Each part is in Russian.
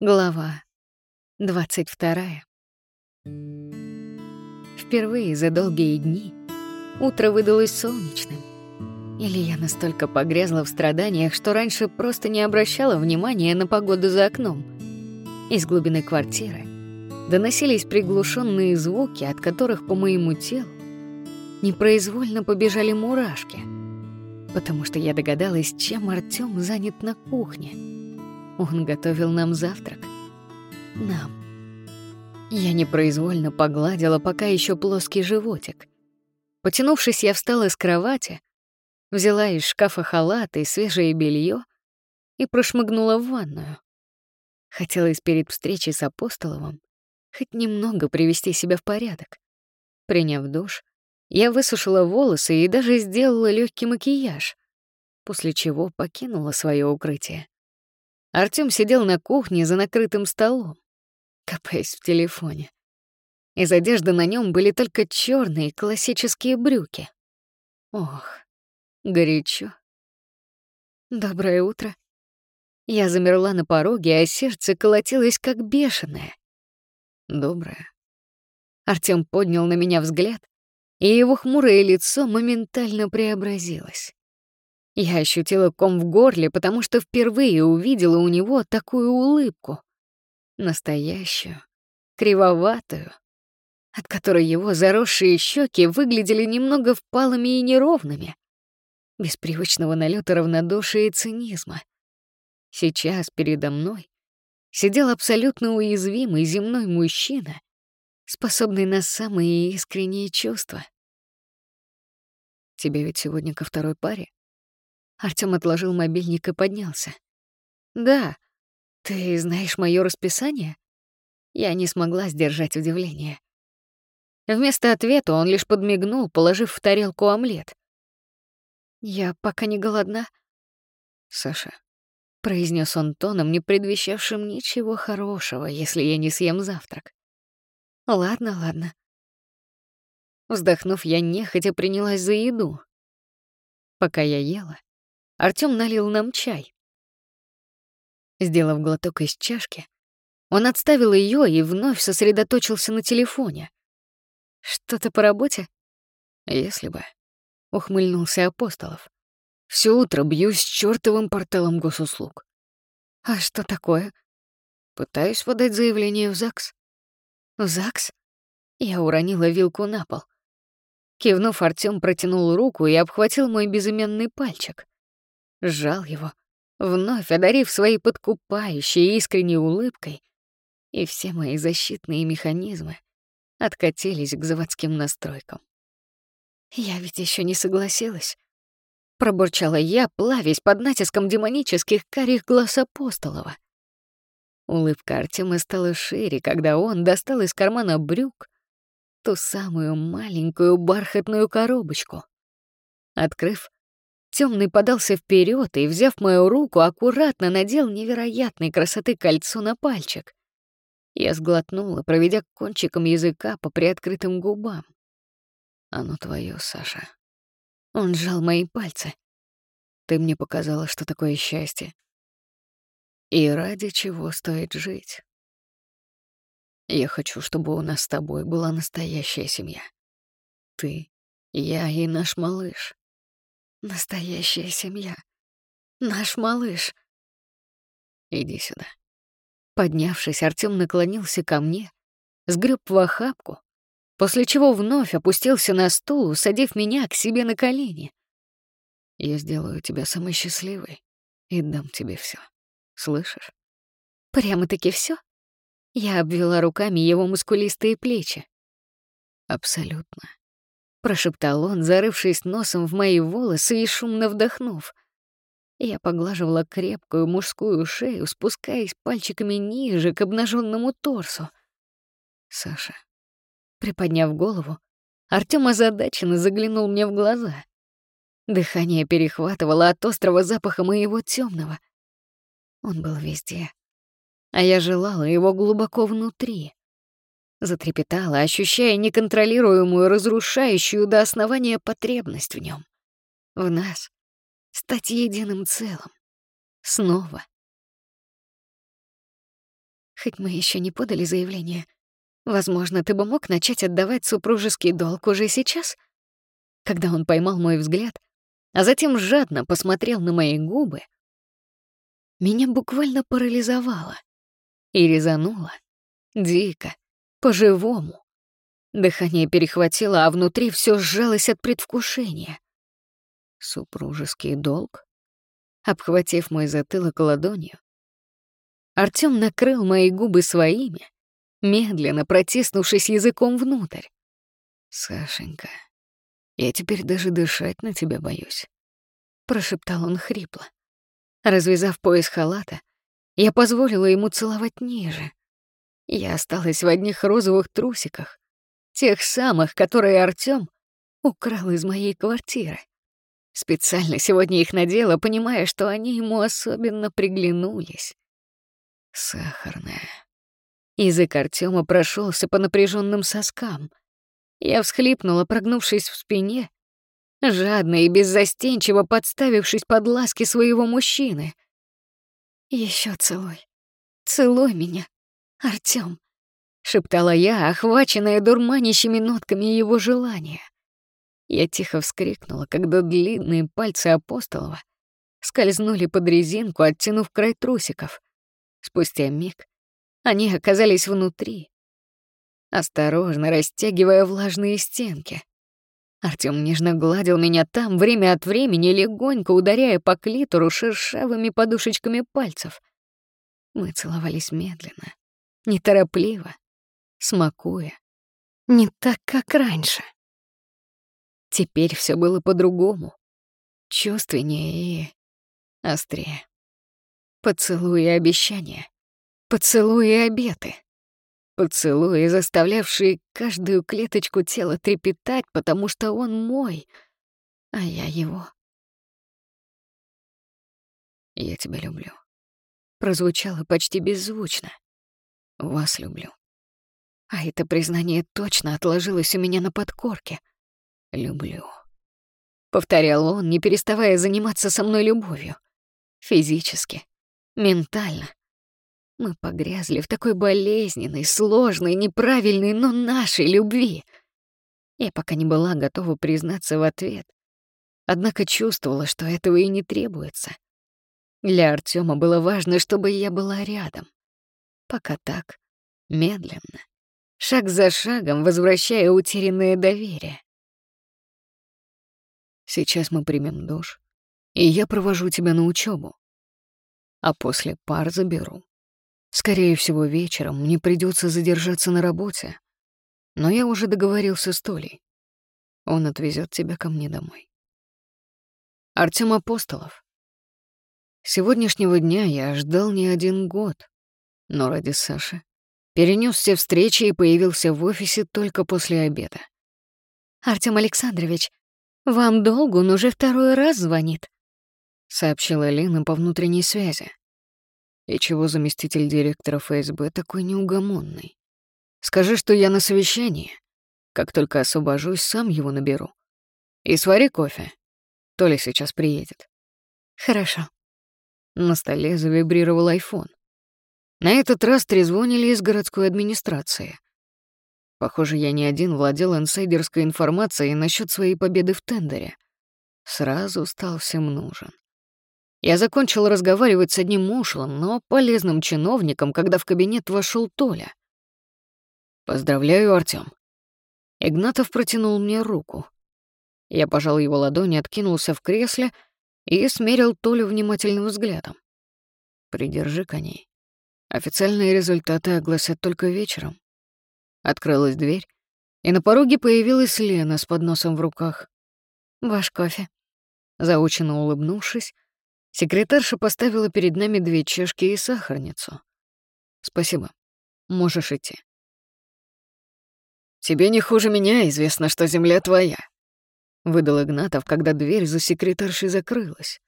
Глава 22. Впервые за долгие дни утро выдалось солнечным. Или я настолько погрязла в страданиях, что раньше просто не обращала внимания на погоду за окном. Из глубины квартиры доносились приглушенные звуки, от которых по моему телу непроизвольно побежали мурашки, потому что я догадалась, чем Артём занят на кухне — он готовил нам завтрак. Нам. Я непроизвольно погладила пока еще плоский животик. Потянувшись, я встала с кровати, взяла из шкафа халат и свежее белье и прошмыгнула в ванную. Хотелось перед встречей с Апостоловым хоть немного привести себя в порядок. Приняв душ, я высушила волосы и даже сделала легкий макияж, после чего покинула свое укрытие. Артём сидел на кухне за накрытым столом, копаясь в телефоне. Из одежды на нем были только черные классические брюки. Ох, горячо. Доброе утро. Я замерла на пороге, а сердце колотилось как бешеное. Доброе. Артём поднял на меня взгляд, и его хмурое лицо моментально преобразилось. Я ощутила ком в горле, потому что впервые увидела у него такую улыбку. Настоящую, кривоватую, от которой его заросшие щеки выглядели немного впалыми и неровными, без привычного налета равнодушия и цинизма. Сейчас передо мной сидел абсолютно уязвимый земной мужчина, способный на самые искренние чувства. «Тебе ведь сегодня ко второй паре?» Артём отложил мобильник и поднялся. «Да, ты знаешь моё расписание?» Я не смогла сдержать удивление. Вместо ответа он лишь подмигнул, положив в тарелку омлет. «Я пока не голодна». «Саша», — произнес он тоном, не предвещавшим ничего хорошего, если я не съем завтрак. «Ладно, ладно». Вздохнув, я нехотя принялась за еду. Пока я ела, Артём налил нам чай. Сделав глоток из чашки, он отставил её и вновь сосредоточился на телефоне. «Что-то по работе?» «Если бы», — ухмыльнулся Апостолов. «Всё утро бьюсь чёртовым порталом госуслуг». «А что такое?» «Пытаюсь подать заявление в ЗАГС». «В ЗАГС?» Я уронила вилку на пол. Кивнув, Артём протянул руку и обхватил мой безымянный пальчик сжал его, вновь одарив своей подкупающей искренней улыбкой, и все мои защитные механизмы откатились к заводским настройкам. Я ведь еще не согласилась. Пробурчала я, плавясь под натиском демонических карих глаз Апостолова. Улыбка Артема стала шире, когда он достал из кармана брюк ту самую маленькую бархатную коробочку. Открыв, Темный подался вперед и, взяв мою руку, аккуратно надел невероятной красоты кольцо на пальчик. Я сглотнула, проведя кончиком языка по приоткрытым губам. «Оно твое, Саша». Он сжал мои пальцы. «Ты мне показала, что такое счастье. И ради чего стоит жить. Я хочу, чтобы у нас с тобой была настоящая семья. Ты, я и наш малыш. Настоящая семья. Наш малыш. Иди сюда. Поднявшись, Артём наклонился ко мне, сгреб в охапку, после чего вновь опустился на стул, усадив меня к себе на колени. Я сделаю тебя самой счастливой и дам тебе все. Слышишь? Прямо-таки все? Я обвела руками его мускулистые плечи. Абсолютно прошептал он, зарывшись носом в мои волосы и шумно вдохнув. Я поглаживала крепкую мужскую шею, спускаясь пальчиками ниже к обнаженному торсу. Саша, приподняв голову, Артём озадаченно заглянул мне в глаза. Дыхание перехватывало от острого запаха моего темного. Он был везде, а я желала его глубоко внутри. Затрепетала, ощущая неконтролируемую, разрушающую до основания потребность в нем. В нас. Стать единым целым. Снова. Хоть мы еще не подали заявление, возможно, ты бы мог начать отдавать супружеский долг уже сейчас? Когда он поймал мой взгляд, а затем жадно посмотрел на мои губы, меня буквально парализовало и резануло. Дико, по-живому. Дыхание перехватило, а внутри все сжалось от предвкушения. Супружеский долг? Обхватив мой затылок ладонью, Артём накрыл мои губы своими, медленно протиснувшись языком внутрь. «Сашенька, я теперь даже дышать на тебя боюсь», — прошептал он хрипло. Развязав пояс халата, я позволила ему целовать ниже. Я осталась в одних розовых трусиках, тех самых, которые Артём украл из моей квартиры. Специально сегодня их надела, понимая, что они ему особенно приглянулись. Сахарная. Язык Артёма прошелся по напряженным соскам. Я всхлипнула, прогнувшись в спине, жадно и беззастенчиво подставившись под ласки своего мужчины. Еще целуй. Целуй меня, Артём», — шептала я, охваченная дурманящими нотками его желания. Я тихо вскрикнула, когда длинные пальцы Апостолова скользнули под резинку, оттянув край трусиков. Спустя миг они оказались внутри, осторожно растягивая влажные стенки. Артём нежно гладил меня там, время от времени легонько ударяя по клитору шершавыми подушечками пальцев. Мы целовались медленно, неторопливо, смакуя. Не так, как раньше. Теперь все было по-другому, чувственнее и острее. Поцелуи и обещания, поцелуи и обеты. Поцелуи, заставлявшие каждую клеточку тела трепетать, потому что он мой, а я его. «Я тебя люблю», — прозвучало почти беззвучно. «Вас люблю». А это признание точно отложилось у меня на подкорке. «Люблю», — повторял он, не переставая заниматься со мной любовью. Физически, ментально, мы погрязли в такой болезненной, сложной, неправильной, но нашей любви. Я пока не была готова признаться в ответ. Однако чувствовала, что этого и не требуется. Для Артема было важно, чтобы я была рядом. Пока так, медленно, шаг за шагом возвращая утерянное доверие. Сейчас мы примем душ, и я провожу тебя на учебу, а после пар заберу. Скорее всего, вечером мне придется задержаться на работе, но я уже договорился с Толей. Он отвезет тебя ко мне домой. Артем Апостолов. Сегодняшнего дня я ждал не один год, но ради Саши перенес все встречи и появился в офисе только после обеда. Артем Александрович, вам Долгун уже второй раз звонит, сообщила Лена по внутренней связи. И чего заместитель директора ФСБ такой неугомонный? Скажи, что я на совещании. Как только освобожусь, сам его наберу. И свари кофе. Толя сейчас приедет. Хорошо. На столе завибрировал айфон. На этот раз трезвонили из городской администрации. Похоже, я не один владел инсайдерской информацией насчет своей победы в тендере. Сразу стал всем нужен. Я закончил разговаривать с одним ушлым, но полезным чиновником, когда в кабинет вошел Толя. «Поздравляю, Артём». Игнатов протянул мне руку. Я пожал его ладони, откинулся в кресле и смерил Толю внимательным взглядом. «Придержи коней. Официальные результаты огласят только вечером». Открылась дверь, и на пороге появилась Лена с подносом в руках. «Ваш кофе». Заученно улыбнувшись, Секретарша поставила перед нами две чашки и сахарницу. «Спасибо. Можешь идти». «Тебе не хуже меня известно, что земля твоя», — выдал Игнатов, когда дверь за секретаршей закрылась.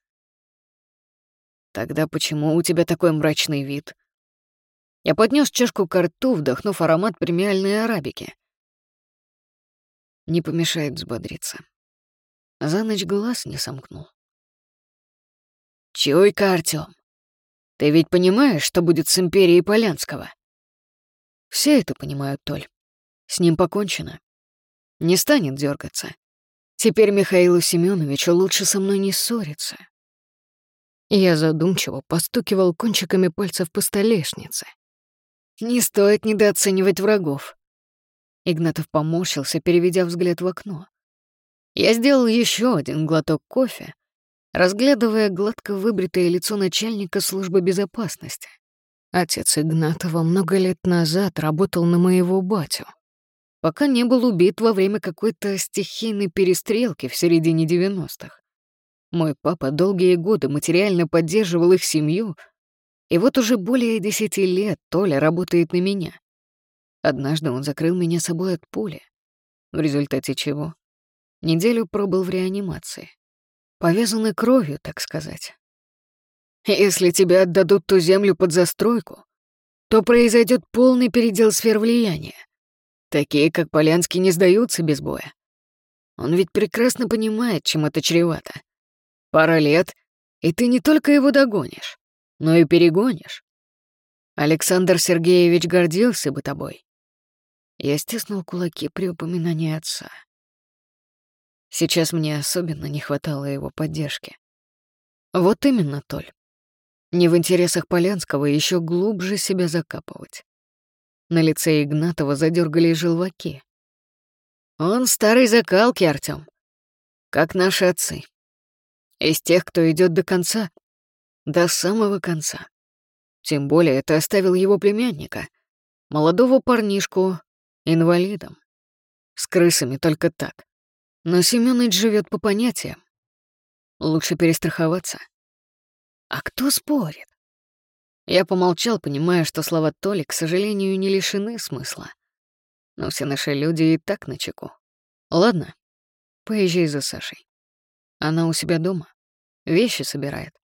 «Тогда почему у тебя такой мрачный вид?» Я поднес чашку к рту, вдохнув аромат премиальной арабики. Не помешает взбодриться. За ночь глаз не сомкнул. «Чуйка, Артём, ты ведь понимаешь, что будет с империей Полянского?» Все это понимают, Толь. С ним покончено. Не станет дергаться. Теперь Михаилу Семеновичу лучше со мной не ссориться. Я задумчиво постукивал кончиками пальцев по столешнице. Не стоит недооценивать врагов. Игнатов поморщился, переведя взгляд в окно. Я сделал еще один глоток кофе, разглядывая гладко выбритое лицо начальника службы безопасности. Отец Игнатова много лет назад работал на моего батю, пока не был убит во время какой-то стихийной перестрелки в середине 90-х. Мой папа долгие годы материально поддерживал их семью, и вот уже более десяти лет Толя работает на меня. Однажды он закрыл меня собой от пули, в результате чего неделю пробыл в реанимации. Повязанный кровью, так сказать. Если тебе отдадут ту землю под застройку, то произойдет полный передел сфер влияния. Такие, как Полянский, не сдаются без боя. Он ведь прекрасно понимает, чем это чревато. Пара лет, и ты не только его догонишь, но и перегонишь. Александр Сергеевич гордился бы тобой. Я стиснул кулаки при упоминании отца. Сейчас мне особенно не хватало его поддержки. Вот именно, Толь. Не в интересах Полянского еще глубже себя закапывать. На лице Игнатова задергали желваки. Он старый закалки, Артём. Как наши отцы. Из тех, кто идет до конца. До самого конца. Тем более это оставил его племянника, молодого парнишку, инвалидом. С крысами только так. Но Семёныч живет по понятиям. Лучше перестраховаться. А кто спорит? Я помолчал, понимая, что слова Толи, к сожалению, не лишены смысла. Но все наши люди и так на чеку. Ладно, поезжай за Сашей. Она у себя дома. Вещи собирает.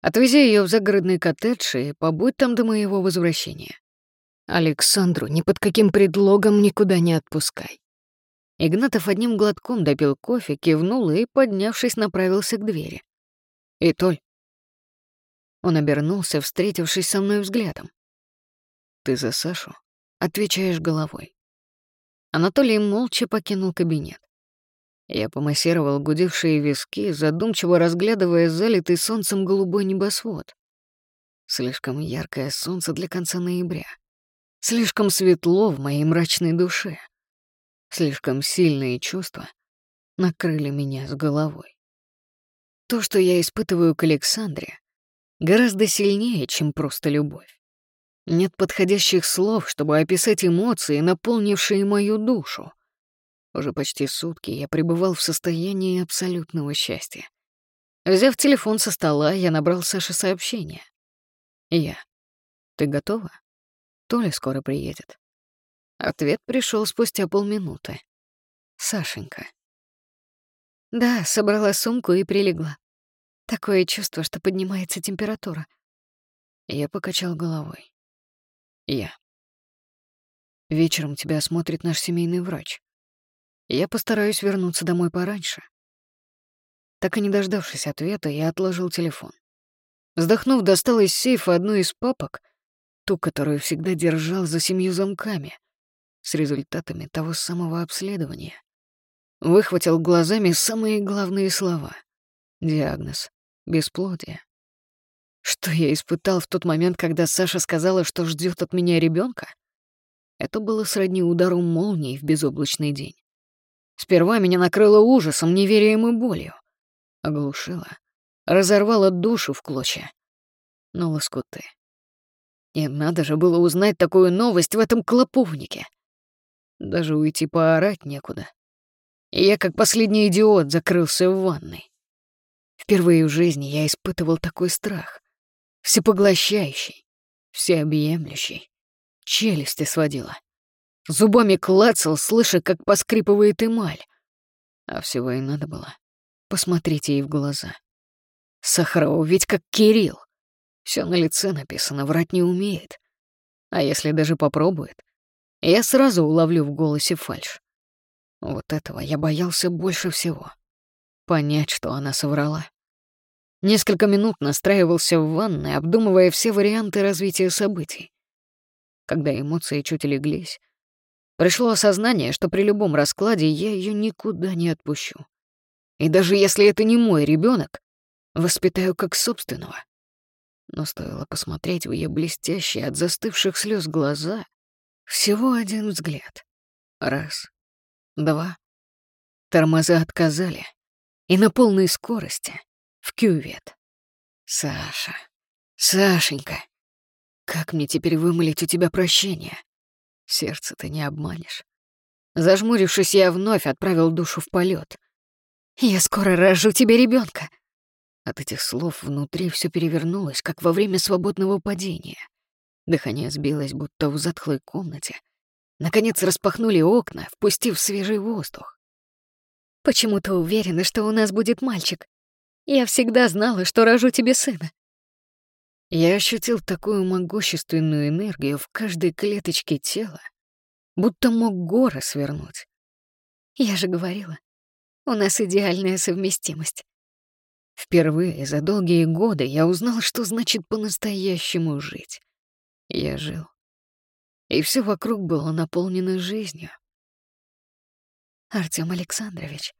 Отвези ее в загородный коттедж и побудь там до моего возвращения. Александру ни под каким предлогом никуда не отпускай. Игнатов одним глотком допил кофе, кивнул и, поднявшись, направился к двери. «И Толь». Он обернулся, встретившись со мной взглядом. «Ты за Сашу?» Отвечаешь головой. Анатолий молча покинул кабинет. Я помассировал гудевшие виски, задумчиво разглядывая залитый солнцем голубой небосвод. Слишком яркое солнце для конца ноября. Слишком светло в моей мрачной душе. Слишком сильные чувства накрыли меня с головой. То, что я испытываю к Александре, гораздо сильнее, чем просто любовь. Нет подходящих слов, чтобы описать эмоции, наполнившие мою душу. Уже почти сутки я пребывал в состоянии абсолютного счастья. Взяв телефон со стола, я набрал Саше сообщение. Я. Ты готова? Толя скоро приедет. Ответ пришел спустя полминуты. Сашенька. Да, собрала сумку и прилегла. Такое чувство, что поднимается температура. Я покачал головой. Я. Вечером тебя осмотрит наш семейный врач. Я постараюсь вернуться домой пораньше. Так и не дождавшись ответа, я отложил телефон. Вздохнув, достал из сейфа одну из папок, ту, которую всегда держал за семью замками, с результатами того самого обследования. Выхватил глазами самые главные слова. Диагноз — бесплодие. Что я испытал в тот момент, когда Саша сказала, что ждет от меня ребенка? Это было сродни удару молнии в безоблачный день. Сперва меня накрыло ужасом, неверием и болью. Оглушило, разорвало душу в клочья. Но лоскуты. И надо же было узнать такую новость в этом клоповнике. Даже уйти поорать некуда. И я, как последний идиот, закрылся в ванной. Впервые в жизни я испытывал такой страх. Всепоглощающий, всеобъемлющий. Челюсти сводила. Зубами клацал, слыша, как поскрипывает эмаль. А всего и надо было. Посмотрите ей в глаза. Сахарова ведь как Кирилл. Все на лице написано, врать не умеет. А если даже попробует, я сразу уловлю в голосе фальшь. Вот этого я боялся больше всего. Понять, что она соврала. Несколько минут настраивался в ванной, обдумывая все варианты развития событий. Когда эмоции чуть леглись, пришло осознание, что при любом раскладе я ее никуда не отпущу. И даже если это не мой ребенок, воспитаю как собственного. Но стоило посмотреть в ее блестящие от застывших слез глаза, всего один взгляд. Раз, два. Тормоза отказали. И на полной скорости в кювет. Саша, Сашенька, как мне теперь вымолить у тебя прощение? Сердце ты не обманешь. Зажмурившись, я вновь отправил душу в полет. Я скоро рожу тебе ребенка. От этих слов внутри все перевернулось, как во время свободного падения. Дыхание сбилось, будто в затхлой комнате. Наконец распахнули окна, впустив свежий воздух. «Почему ты уверена, что у нас будет мальчик? Я всегда знала, что рожу тебе сына». Я ощутил такую могущественную энергию в каждой клеточке тела, будто мог горы свернуть. Я же говорила, у нас идеальная совместимость. Впервые за долгие годы я узнал, что значит по-настоящему жить. Я жил. И все вокруг было наполнено жизнью. Артём Александрович,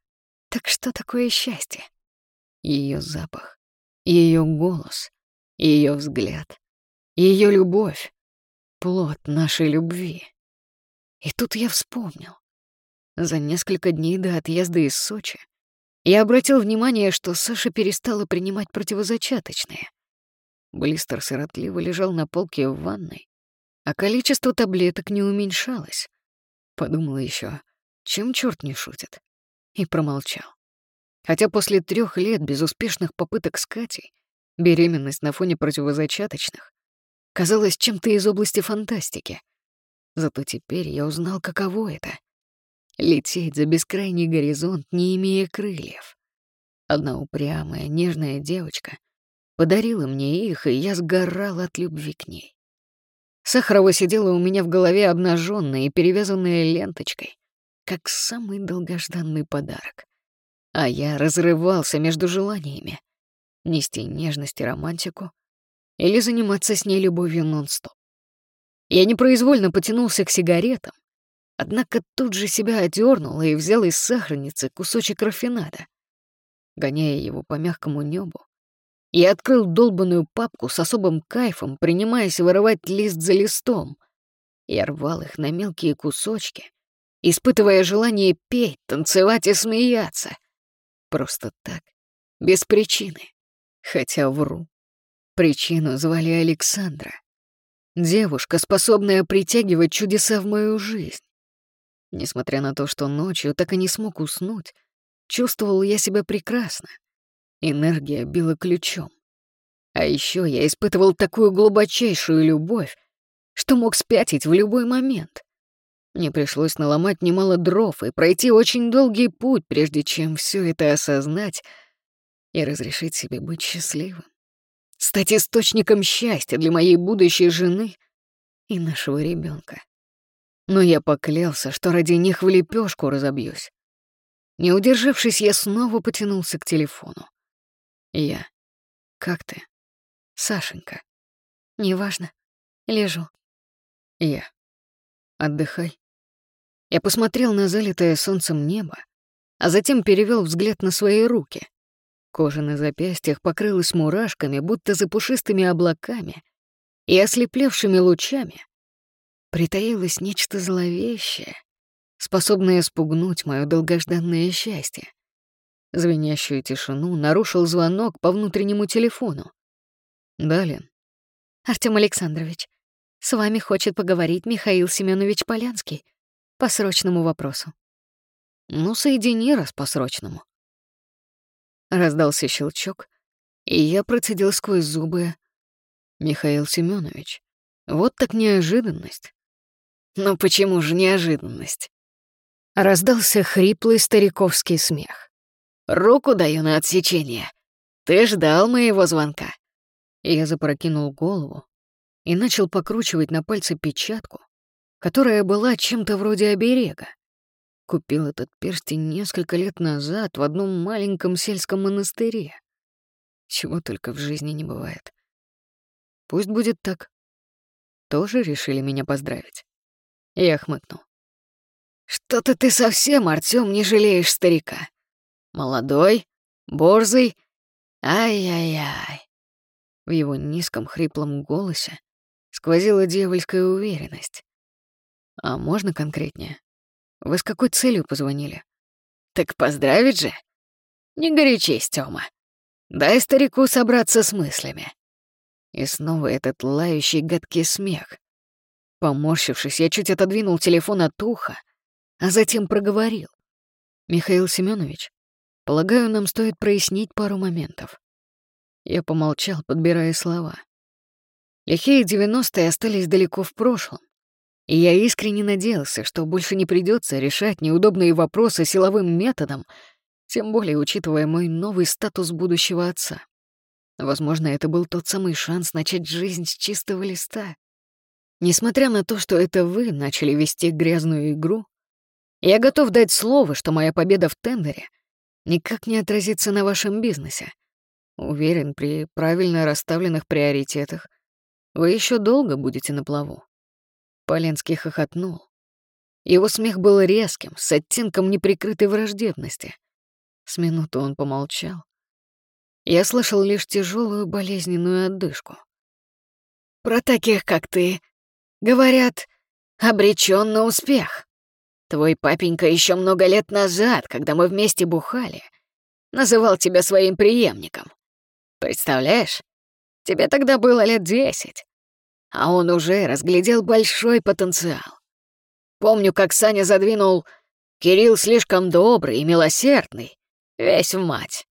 так что такое счастье? Ее запах, ее голос, ее взгляд, ее любовь, плод нашей любви. И тут я вспомнил. За несколько дней до отъезда из Сочи я обратил внимание, что Саша перестала принимать противозачаточные. Блистер сиротливо лежал на полке в ванной, а количество таблеток не уменьшалось. Подумал еще, чем черт не шутит, и промолчал. Хотя после трех лет безуспешных попыток с Катей беременность на фоне противозачаточных казалась чем-то из области фантастики. Зато теперь я узнал, каково это лететь за бескрайний горизонт, не имея крыльев. Одна упрямая, нежная девочка подарила мне их, и я сгорал от любви к ней. Сахарова сидела у меня в голове обнаженная и перевязанная ленточкой, как самый долгожданный подарок. А я разрывался между желаниями — нести нежность и романтику или заниматься с ней любовью нон-стоп. Я непроизвольно потянулся к сигаретам, Однако тут же себя одернул и взял из сахарницы кусочек рафинада. Гоняя его по мягкому небу, я открыл долбанную папку с особым кайфом, принимаясь вырывать лист за листом. Я рвал их на мелкие кусочки, испытывая желание петь, танцевать и смеяться. Просто так, без причины. Хотя вру. Причину звали Александра. Девушка, способная притягивать чудеса в мою жизнь. Несмотря на то, что ночью так и не смог уснуть, чувствовал я себя прекрасно. Энергия била ключом. А еще я испытывал такую глубочайшую любовь, что мог спятить в любой момент. Мне пришлось наломать немало дров и пройти очень долгий путь, прежде чем все это осознать и разрешить себе быть счастливым. Стать источником счастья для моей будущей жены и нашего ребенка но я поклялся, что ради них в лепешку разобьюсь. Не удержавшись, я снова потянулся к телефону. Я. Как ты? Сашенька. Неважно. Лежу. Я. Отдыхай. Я посмотрел на залитое солнцем небо, а затем перевел взгляд на свои руки. Кожа на запястьях покрылась мурашками, будто за пушистыми облаками, и ослеплевшими лучами притаилось нечто зловещее, способное спугнуть мое долгожданное счастье. Звенящую тишину нарушил звонок по внутреннему телефону. Далин. Артём Александрович, с вами хочет поговорить Михаил Семенович Полянский по срочному вопросу. Ну, соедини раз по срочному. Раздался щелчок, и я процедил сквозь зубы. Михаил Семенович, вот так неожиданность. Ну почему же неожиданность? Раздался хриплый стариковский смех. Руку даю на отсечение. Ты ждал моего звонка. Я запрокинул голову и начал покручивать на пальце печатку, которая была чем-то вроде оберега. Купил этот перстень несколько лет назад в одном маленьком сельском монастыре. Чего только в жизни не бывает. Пусть будет так. тоже решили меня поздравить. Я хмыкнул. Что-то ты совсем, Артём, не жалеешь старика. Молодой, борзый. Ай-яй-яй. В его низком хриплом голосе сквозила дьявольская уверенность. А можно конкретнее? Вы с какой целью позвонили? Так поздравить же. Не горячись, Тёма. Дай старику собраться с мыслями. И снова этот лающий гадкий смех. Поморщившись, я чуть отодвинул телефон от уха, а затем проговорил. «Михаил Семенович, полагаю, нам стоит прояснить пару моментов». Я помолчал, подбирая слова. Лихие девяностые остались далеко в прошлом, и я искренне надеялся, что больше не придется решать неудобные вопросы силовым методом, тем более учитывая мой новый статус будущего отца. Возможно, это был тот самый шанс начать жизнь с чистого листа. Несмотря на то, что это вы начали вести грязную игру, я готов дать слово, что моя победа в тендере никак не отразится на вашем бизнесе. Уверен, при правильно расставленных приоритетах вы еще долго будете на плаву. Поленский хохотнул. Его смех был резким, с оттенком неприкрытой враждебности. С минуту он помолчал. Я слышал лишь тяжелую болезненную отдышку. «Про таких, как ты, говорят, обречен на успех. Твой папенька еще много лет назад, когда мы вместе бухали, называл тебя своим преемником. Представляешь? Тебе тогда было лет десять, а он уже разглядел большой потенциал. Помню, как Саня задвинул «Кирилл слишком добрый и милосердный, весь в мать».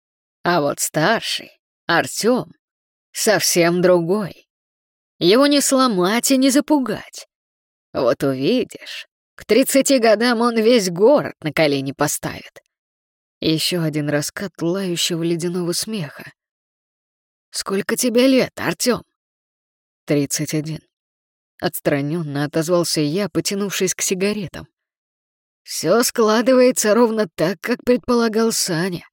А вот старший, Артём, совсем другой. Его не сломать и не запугать. Вот увидишь, к тридцати годам он весь город на колени поставит. Еще один раскат лающего ледяного смеха. «Сколько тебе лет, Артём?» «Тридцать один». Отстраненно отозвался я, потянувшись к сигаретам. Все складывается ровно так, как предполагал Саня.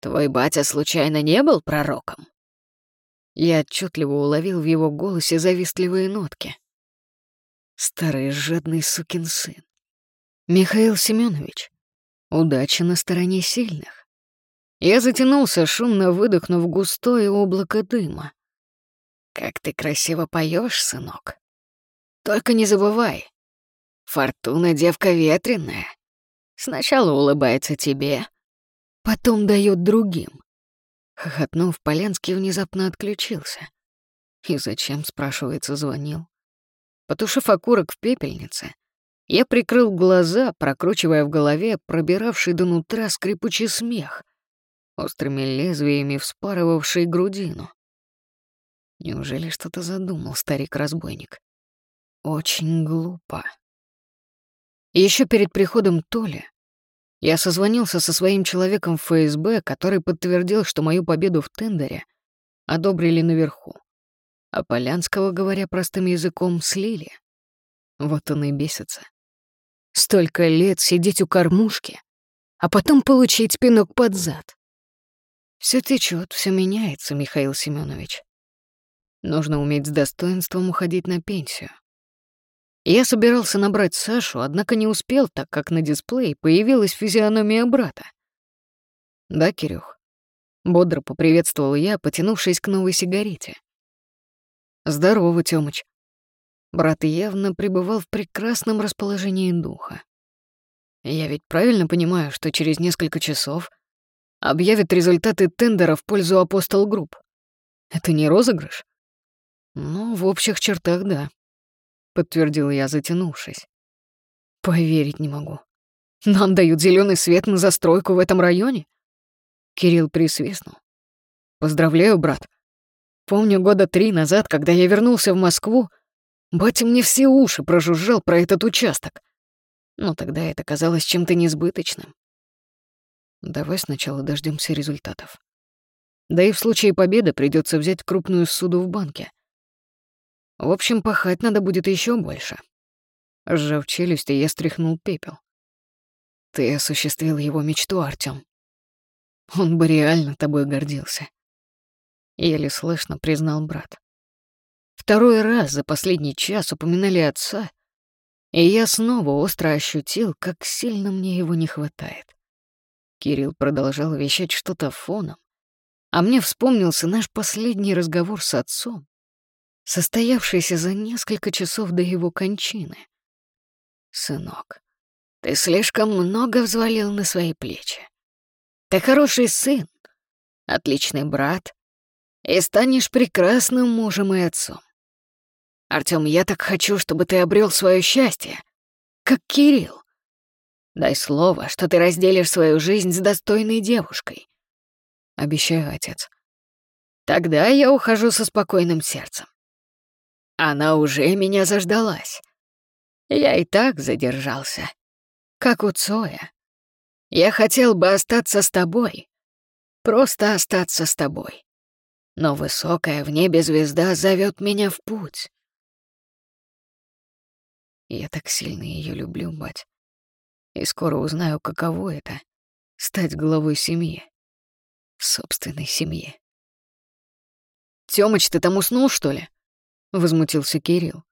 Твой батя случайно не был пророком? Я отчетливо уловил в его голосе завистливые нотки. Старый жадный сукин сын. Михаил Семенович, удача на стороне сильных. Я затянулся, шумно выдохнув густое облако дыма. Как ты красиво поешь, сынок. Только не забывай, фортуна девка ветреная. Сначала улыбается тебе, потом дает другим. Хохотнув, Полянский внезапно отключился. И зачем, спрашивается, звонил? Потушив окурок в пепельнице, я прикрыл глаза, прокручивая в голове пробиравший до нутра скрипучий смех, острыми лезвиями вспарывавший грудину. Неужели что-то задумал старик-разбойник? Очень глупо. Еще перед приходом Толи я созвонился со своим человеком в ФСБ, который подтвердил, что мою победу в тендере одобрили наверху а Полянского, говоря простым языком, слили. Вот он и бесится. Столько лет сидеть у кормушки, а потом получить пинок под зад. Все течет, все меняется, Михаил Семенович. Нужно уметь с достоинством уходить на пенсию. Я собирался набрать Сашу, однако не успел, так как на дисплее появилась физиономия брата. «Да, Кирюх?» Бодро поприветствовал я, потянувшись к новой сигарете. «Здорово, Тёмыч». Брат явно пребывал в прекрасном расположении духа. Я ведь правильно понимаю, что через несколько часов объявят результаты тендера в пользу Апостол Group. Это не розыгрыш? Ну, в общих чертах, да, подтвердил я, затянувшись. Поверить не могу. Нам дают зеленый свет на застройку в этом районе? Кирилл присвистнул. Поздравляю, брат. Помню, года три назад, когда я вернулся в Москву, батя мне все уши прожужжал про этот участок. Но тогда это казалось чем-то несбыточным. Давай сначала дождемся результатов. Да и в случае победы придется взять крупную суду в банке. В общем, пахать надо будет еще больше. Сжав челюсти, я стряхнул пепел. Ты осуществил его мечту, Артём. Он бы реально тобой гордился. — еле слышно признал брат. Второй раз за последний час упоминали отца, и я снова остро ощутил, как сильно мне его не хватает. Кирилл продолжал вещать что-то фоном, а мне вспомнился наш последний разговор с отцом, состоявшийся за несколько часов до его кончины. «Сынок, ты слишком много взвалил на свои плечи. Ты хороший сын, отличный брат, и станешь прекрасным мужем и отцом. Артём, я так хочу, чтобы ты обрел свое счастье, как Кирилл. Дай слово, что ты разделишь свою жизнь с достойной девушкой. Обещаю, отец. Тогда я ухожу со спокойным сердцем. Она уже меня заждалась. Я и так задержался. Как у Цоя. Я хотел бы остаться с тобой. Просто остаться с тобой. Но высокая в небе звезда зовет меня в путь. Я так сильно ее люблю, бать. И скоро узнаю, каково это — стать главой семьи. Собственной семье. «Тёмыч, ты там уснул, что ли?» — возмутился Кирилл.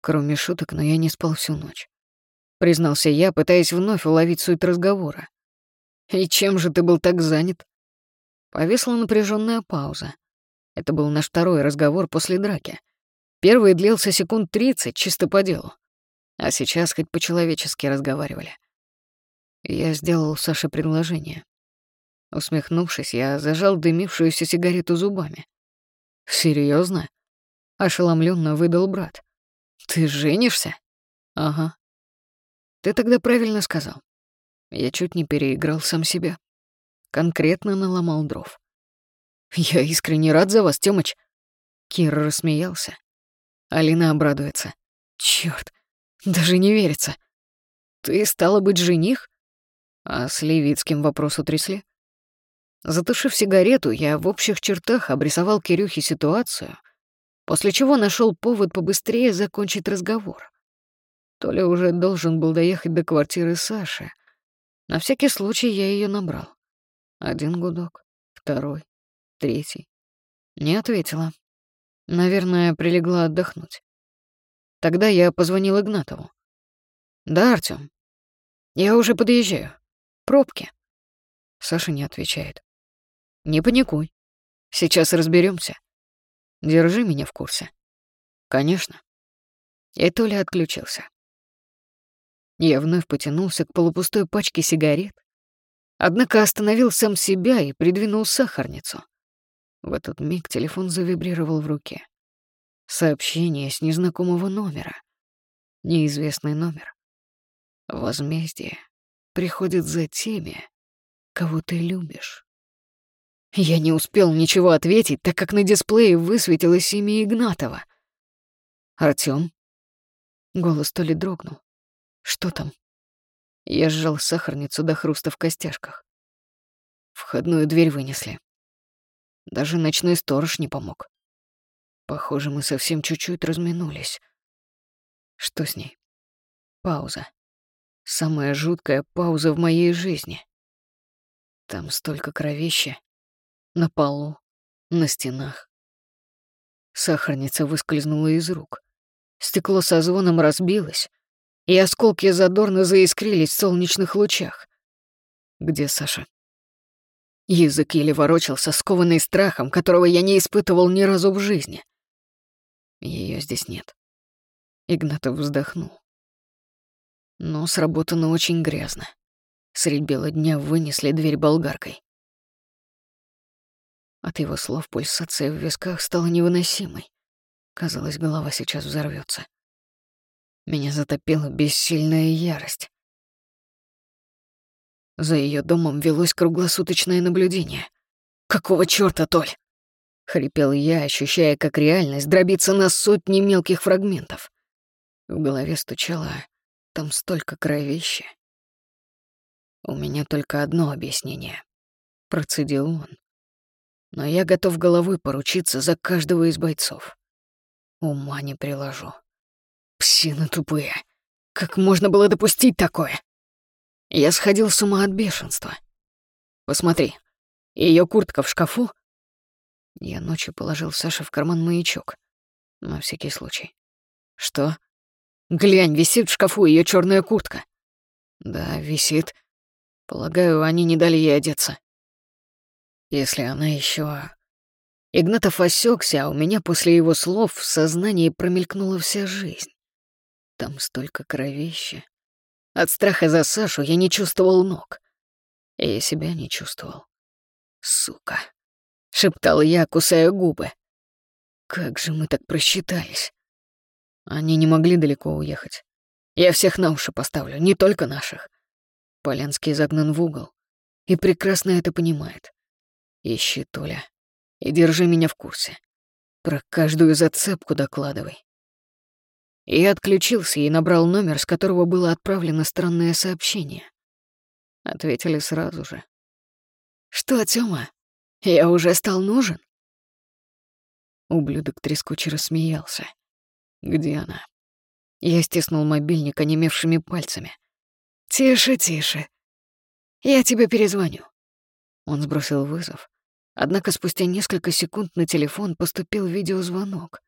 Кроме шуток, но я не спал всю ночь. Признался я, пытаясь вновь уловить суть разговора. «И чем же ты был так занят?» Повесла напряженная пауза. Это был наш второй разговор после драки. Первый длился секунд тридцать, чисто по делу. А сейчас хоть по-человечески разговаривали. Я сделал Саше предложение. Усмехнувшись, я зажал дымившуюся сигарету зубами. Серьезно? Ошеломленно выдал брат. «Ты женишься?» «Ага». «Ты тогда правильно сказал. Я чуть не переиграл сам себя. Конкретно наломал дров. Я искренне рад за вас, Тёмыч». Кир рассмеялся. Алина обрадуется. Чёрт, даже не верится. Ты, стала быть, жених? А с Левицким вопрос утрясли? Затушив сигарету, я в общих чертах обрисовал Кирюхе ситуацию, после чего нашел повод побыстрее закончить разговор. Толя уже должен был доехать до квартиры Саши. На всякий случай я ее набрал. Один гудок, второй, третий. Не ответила. Наверное, прилегла отдохнуть. Тогда я позвонил Игнатову. «Да, Артём. Я уже подъезжаю. Пробки». Саша не отвечает. «Не паникуй. Сейчас разберемся. Держи меня в курсе». «Конечно». И Толя отключился. Я вновь потянулся к полупустой пачке сигарет, однако остановил сам себя и придвинул сахарницу. В этот миг телефон завибрировал в руке. Сообщение с незнакомого номера. Неизвестный номер. Возмездие приходит за теми, кого ты любишь. Я не успел ничего ответить, так как на дисплее высветилось имя Игнатова. «Артём?» Голос то ли дрогнул. «Что там?» Я сжал сахарницу до хруста в костяшках. Входную дверь вынесли. Даже ночной сторож не помог. Похоже, мы совсем чуть-чуть разминулись. Что с ней? Пауза. Самая жуткая пауза в моей жизни. Там столько кровища. На полу, на стенах. Сахарница выскользнула из рук. Стекло со звоном разбилось, и осколки задорно заискрились в солнечных лучах. Где Саша? Язык еле ворочался, скованный страхом, которого я не испытывал ни разу в жизни. Ее здесь нет. Игнатов вздохнул. Но сработано очень грязно. Средь бела дня вынесли дверь болгаркой. От его слов пульсация в висках стала невыносимой. Казалось, голова сейчас взорвется. Меня затопила бессильная ярость. За ее домом велось круглосуточное наблюдение. «Какого чёрта, Толь?» — хрипел я, ощущая, как реальность дробится на сотни мелких фрагментов. В голове стучало «там столько кровища». «У меня только одно объяснение», — процедил он. «Но я готов головой поручиться за каждого из бойцов. Ума не приложу. Псины тупые. Как можно было допустить такое?» Я сходил с ума от бешенства. Посмотри, ее куртка в шкафу. Я ночью положил Саше в карман маячок. На всякий случай. Что? Глянь, висит в шкафу ее черная куртка. Да, висит. Полагаю, они не дали ей одеться. Если она еще. Игнатов осекся, а у меня после его слов в сознании промелькнула вся жизнь. Там столько кровища. От страха за Сашу я не чувствовал ног. И я себя не чувствовал. Сука. Шептал я, кусая губы. Как же мы так просчитались? Они не могли далеко уехать. Я всех на уши поставлю, не только наших. Полянский загнан в угол и прекрасно это понимает. Ищи, Толя, и держи меня в курсе. Про каждую зацепку докладывай. Я отключился и набрал номер, с которого было отправлено странное сообщение. Ответили сразу же. «Что, Тёма, я уже стал нужен?» Ублюдок трескуче рассмеялся. «Где она?» Я стиснул мобильник онемевшими пальцами. «Тише, тише. Я тебе перезвоню». Он сбросил вызов. Однако спустя несколько секунд на телефон поступил видеозвонок.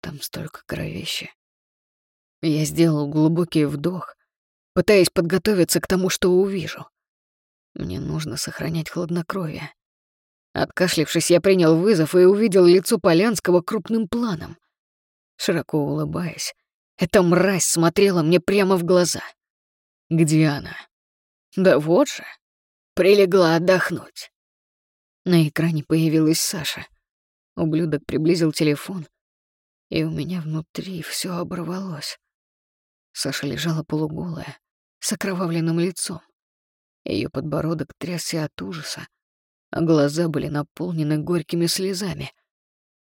Там столько кровища. Я сделал глубокий вдох, пытаясь подготовиться к тому, что увижу. Мне нужно сохранять хладнокровие. Откашлившись, я принял вызов и увидел лицо Полянского крупным планом. Широко улыбаясь, эта мразь смотрела мне прямо в глаза. Где она? Да вот же. Прилегла отдохнуть. На экране появилась Саша. Ублюдок приблизил телефон, и у меня внутри все оборвалось. Саша лежала полуголая, с окровавленным лицом. Ее подбородок трясся от ужаса, а глаза были наполнены горькими слезами.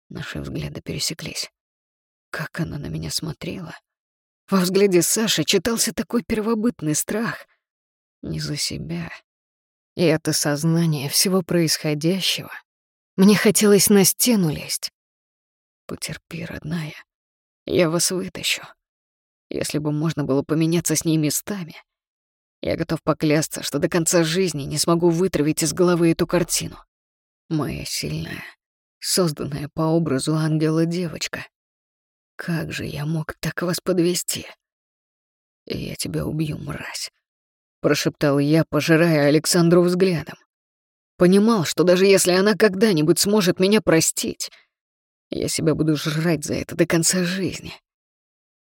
Наши взгляды пересеклись. Как она на меня смотрела. Во взгляде Саши читался такой первобытный страх. Не за себя. И это сознание всего происходящего. Мне хотелось на стену лезть. Потерпи, родная. Я вас вытащу. Если бы можно было поменяться с ней местами, я готов поклясться, что до конца жизни не смогу вытравить из головы эту картину. Моя сильная, созданная по образу ангела девочка. Как же я мог так вас подвести? Я тебя убью, мразь, прошептал я, пожирая Александру взглядом. Понимал, что даже если она когда-нибудь сможет меня простить, я себя буду жрать за это до конца жизни.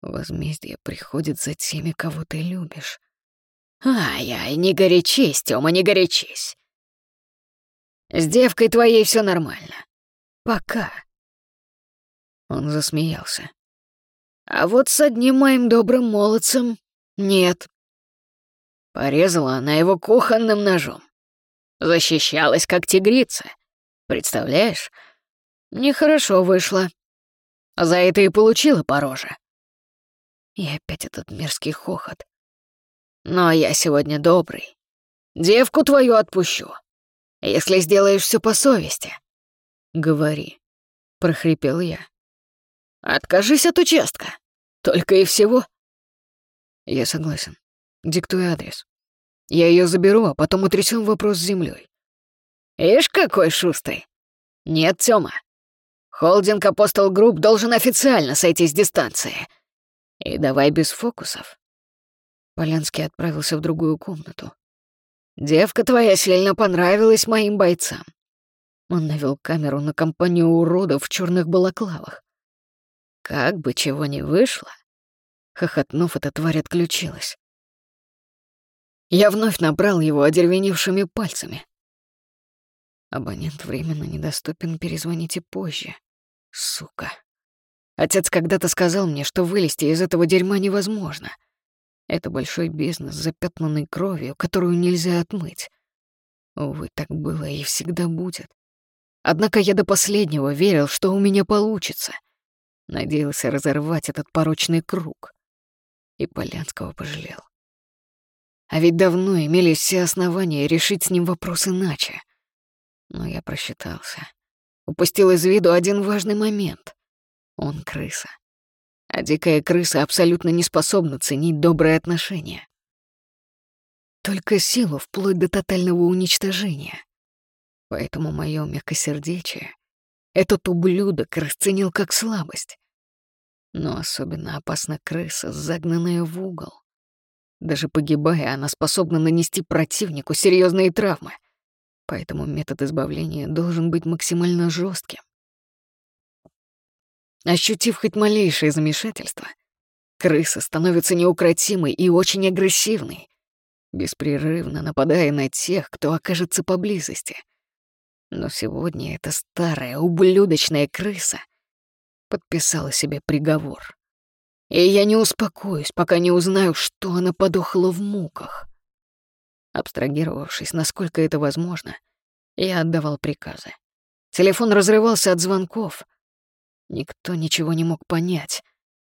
Возмездие приходит за теми, кого ты любишь. Ай-ай, не горячись, Тёма, не горячись. С девкой твоей все нормально. Пока. Он засмеялся. А вот с одним моим добрым молодцем нет. Порезала она его кухонным ножом. Защищалась, как тигрица. Представляешь? Нехорошо вышло. За это и получила по роже. И опять этот мерзкий хохот. Но я сегодня добрый. Девку твою отпущу, если сделаешь все по совести. Говори, прохрипел я. Откажись от участка. Только и всего. Я согласен. Диктуй адрес. Я ее заберу, а потом утрясем вопрос с землей. Ишь, какой шустрый. Нет, Тёма. Холдинг Апостол Group должен официально сойти с дистанции. И давай без фокусов. Полянский отправился в другую комнату. Девка твоя сильно понравилась моим бойцам. Он навел камеру на компанию уродов в черных балаклавах. Как бы чего ни вышло, хохотнув, эта тварь отключилась. Я вновь набрал его одервеневшими пальцами. Абонент временно недоступен, перезвоните позже. Сука. Отец когда-то сказал мне, что вылезти из этого дерьма невозможно. Это большой бизнес, запятнанный кровью, которую нельзя отмыть. Увы, так было и всегда будет. Однако я до последнего верил, что у меня получится — Надеялся разорвать этот порочный круг. И Полянского пожалел. А ведь давно имелись все основания решить с ним вопрос иначе. Но я просчитался. Упустил из виду один важный момент. Он крыса. А дикая крыса абсолютно не способна ценить добрые отношения. Только силу вплоть до тотального уничтожения. Поэтому моё мягкосердечие этот ублюдок расценил как слабость. Но особенно опасна крыса, загнанная в угол. Даже погибая, она способна нанести противнику серьезные травмы. Поэтому метод избавления должен быть максимально жестким. Ощутив хоть малейшее замешательство, крыса становится неукротимой и очень агрессивной, беспрерывно нападая на тех, кто окажется поблизости. Но сегодня эта старая ублюдочная крыса подписала себе приговор. И я не успокоюсь, пока не узнаю, что она подохла в муках. Абстрагировавшись, насколько это возможно, я отдавал приказы. Телефон разрывался от звонков. Никто ничего не мог понять.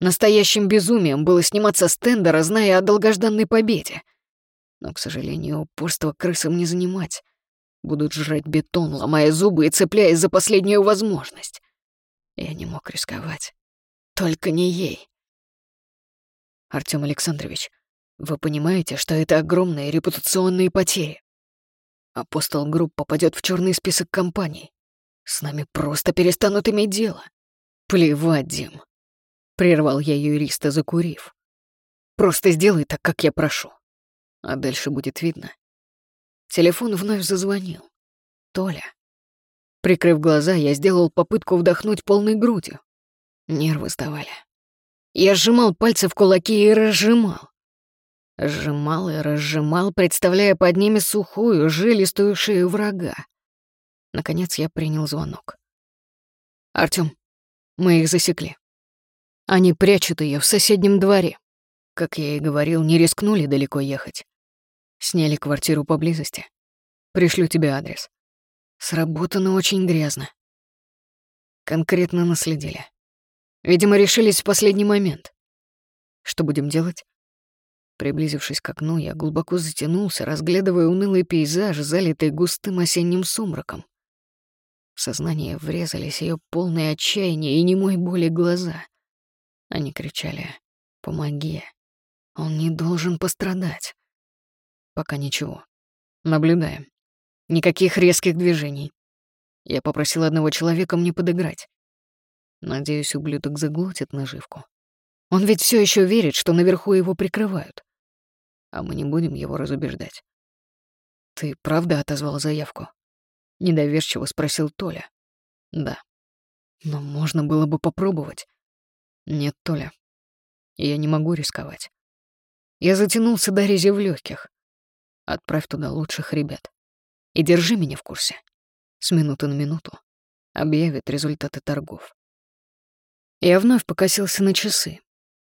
Настоящим безумием было сниматься с тендера, зная о долгожданной победе. Но, к сожалению, упорство крысам не занимать. Будут жрать бетон, ломая зубы и цепляясь за последнюю возможность. Я не мог рисковать. Только не ей. Артём Александрович, вы понимаете, что это огромные репутационные потери? Апостол Group попадет в черный список компаний. С нами просто перестанут иметь дело. Плевать, Дим. Прервал я юриста, закурив. Просто сделай так, как я прошу. А дальше будет видно. Телефон вновь зазвонил. Толя. Прикрыв глаза, я сделал попытку вдохнуть полной грудью. Нервы сдавали. Я сжимал пальцы в кулаки и разжимал. Сжимал и разжимал, представляя под ними сухую, жилистую шею врага. Наконец я принял звонок. «Артём, мы их засекли. Они прячут ее в соседнем дворе. Как я и говорил, не рискнули далеко ехать. Сняли квартиру поблизости. Пришлю тебе адрес. Сработано очень грязно. Конкретно наследили. Видимо, решились в последний момент. Что будем делать? Приблизившись к окну, я глубоко затянулся, разглядывая унылый пейзаж, залитый густым осенним сумраком. В сознание врезались ее полные отчаяния и немой боли глаза. Они кричали «Помоги! Он не должен пострадать!» Пока ничего. Наблюдаем. Никаких резких движений. Я попросил одного человека мне подыграть. Надеюсь, ублюдок заглотит наживку. Он ведь все еще верит, что наверху его прикрывают. А мы не будем его разубеждать. Ты правда отозвал заявку? Недоверчиво спросил Толя. Да. Но можно было бы попробовать. Нет, Толя. Я не могу рисковать. Я затянулся до рези в легких. Отправь туда лучших ребят. И держи меня в курсе. С минуты на минуту объявят результаты торгов. Я вновь покосился на часы.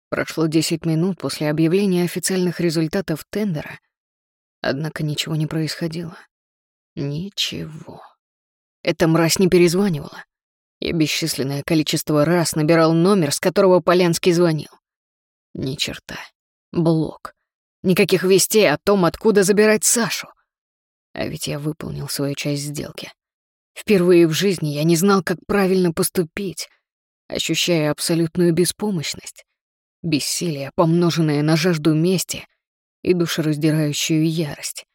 Прошло 10 минут после объявления официальных результатов тендера, однако ничего не происходило. Ничего. Эта мразь не перезванивала. Я бесчисленное количество раз набирал номер, с которого Полянский звонил. Ни черта. Блок. Никаких вестей о том, откуда забирать Сашу. А ведь я выполнил свою часть сделки. Впервые в жизни я не знал, как правильно поступить, ощущая абсолютную беспомощность, бессилие, помноженное на жажду мести и душераздирающую ярость.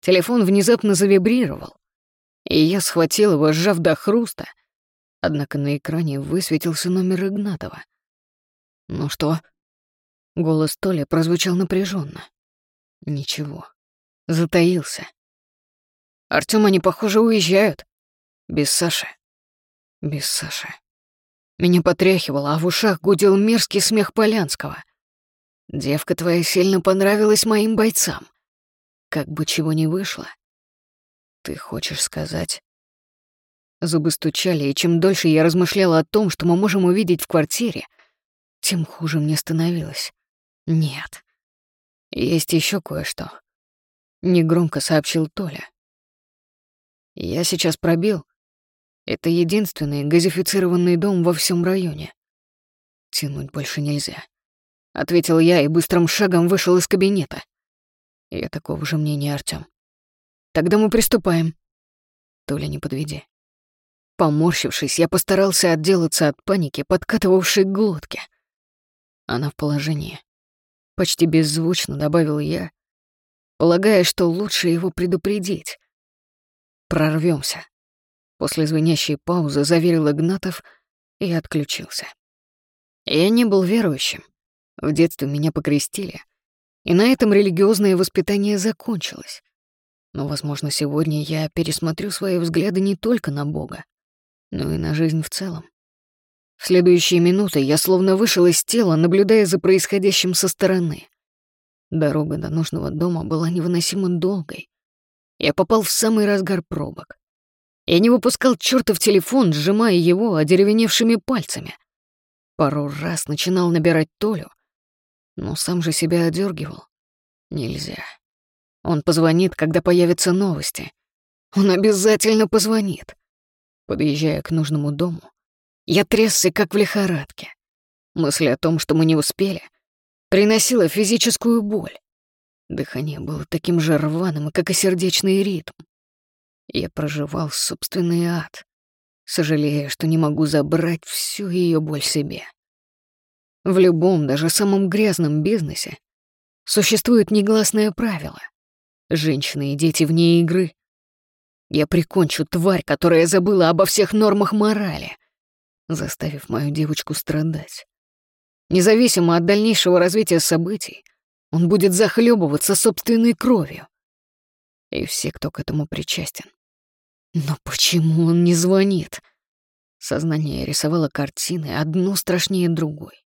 Телефон внезапно завибрировал, и я схватил его, сжав до хруста, однако на экране высветился номер Игнатова. «Ну что?» Голос Толи прозвучал напряженно. Ничего. Затаился. Артём, они, похоже, уезжают. Без Саши. Без Саши. Меня потряхивало, а в ушах гудел мерзкий смех Полянского. Девка твоя сильно понравилась моим бойцам. Как бы чего ни вышло. Ты хочешь сказать... Зубы стучали, и чем дольше я размышляла о том, что мы можем увидеть в квартире, тем хуже мне становилось. Нет. Есть еще кое-что. Негромко сообщил Толя. Я сейчас пробил. Это единственный газифицированный дом во всем районе. Тянуть больше нельзя. Ответил я и быстрым шагом вышел из кабинета. Я такого же мнения, Артём. Тогда мы приступаем. Толя, не подведи. Поморщившись, я постарался отделаться от паники, подкатывавшей к глотке. Она в положении. Почти беззвучно добавил я, полагая, что лучше его предупредить. Прорвемся. После звенящей паузы заверил Игнатов и отключился. Я не был верующим. В детстве меня покрестили, и на этом религиозное воспитание закончилось. Но, возможно, сегодня я пересмотрю свои взгляды не только на Бога, но и на жизнь в целом. В следующие минуты я словно вышел из тела, наблюдая за происходящим со стороны. Дорога до нужного дома была невыносимо долгой. Я попал в самый разгар пробок. Я не выпускал чертов телефон, сжимая его одеревеневшими пальцами. Пару раз начинал набирать Толю, но сам же себя одергивал. Нельзя. Он позвонит, когда появятся новости. Он обязательно позвонит. Подъезжая к нужному дому, я трясся, как в лихорадке. Мысль о том, что мы не успели, приносила физическую боль. Дыхание было таким же рваным, как и сердечный ритм. Я проживал собственный ад, сожалея, что не могу забрать всю ее боль себе. В любом, даже самом грязном бизнесе существует негласное правило — Женщины и дети вне игры. Я прикончу тварь, которая забыла обо всех нормах морали, заставив мою девочку страдать. Независимо от дальнейшего развития событий, он будет захлебываться собственной кровью. И все, кто к этому причастен. Но почему он не звонит? Сознание рисовало картины, одну страшнее другой.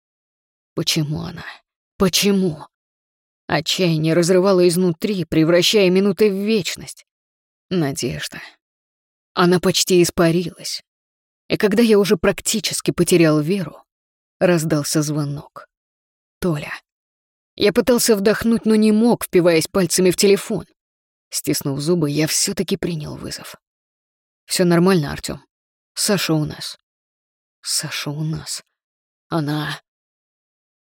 Почему она? Почему? Отчаяние разрывало изнутри, превращая минуты в вечность. Надежда. Она почти испарилась. И когда я уже практически потерял веру, раздался звонок. Толя. Я пытался вдохнуть, но не мог, впиваясь пальцами в телефон. Стиснув зубы, я все таки принял вызов. Все нормально, Артём. Саша у нас. Саша у нас. Она...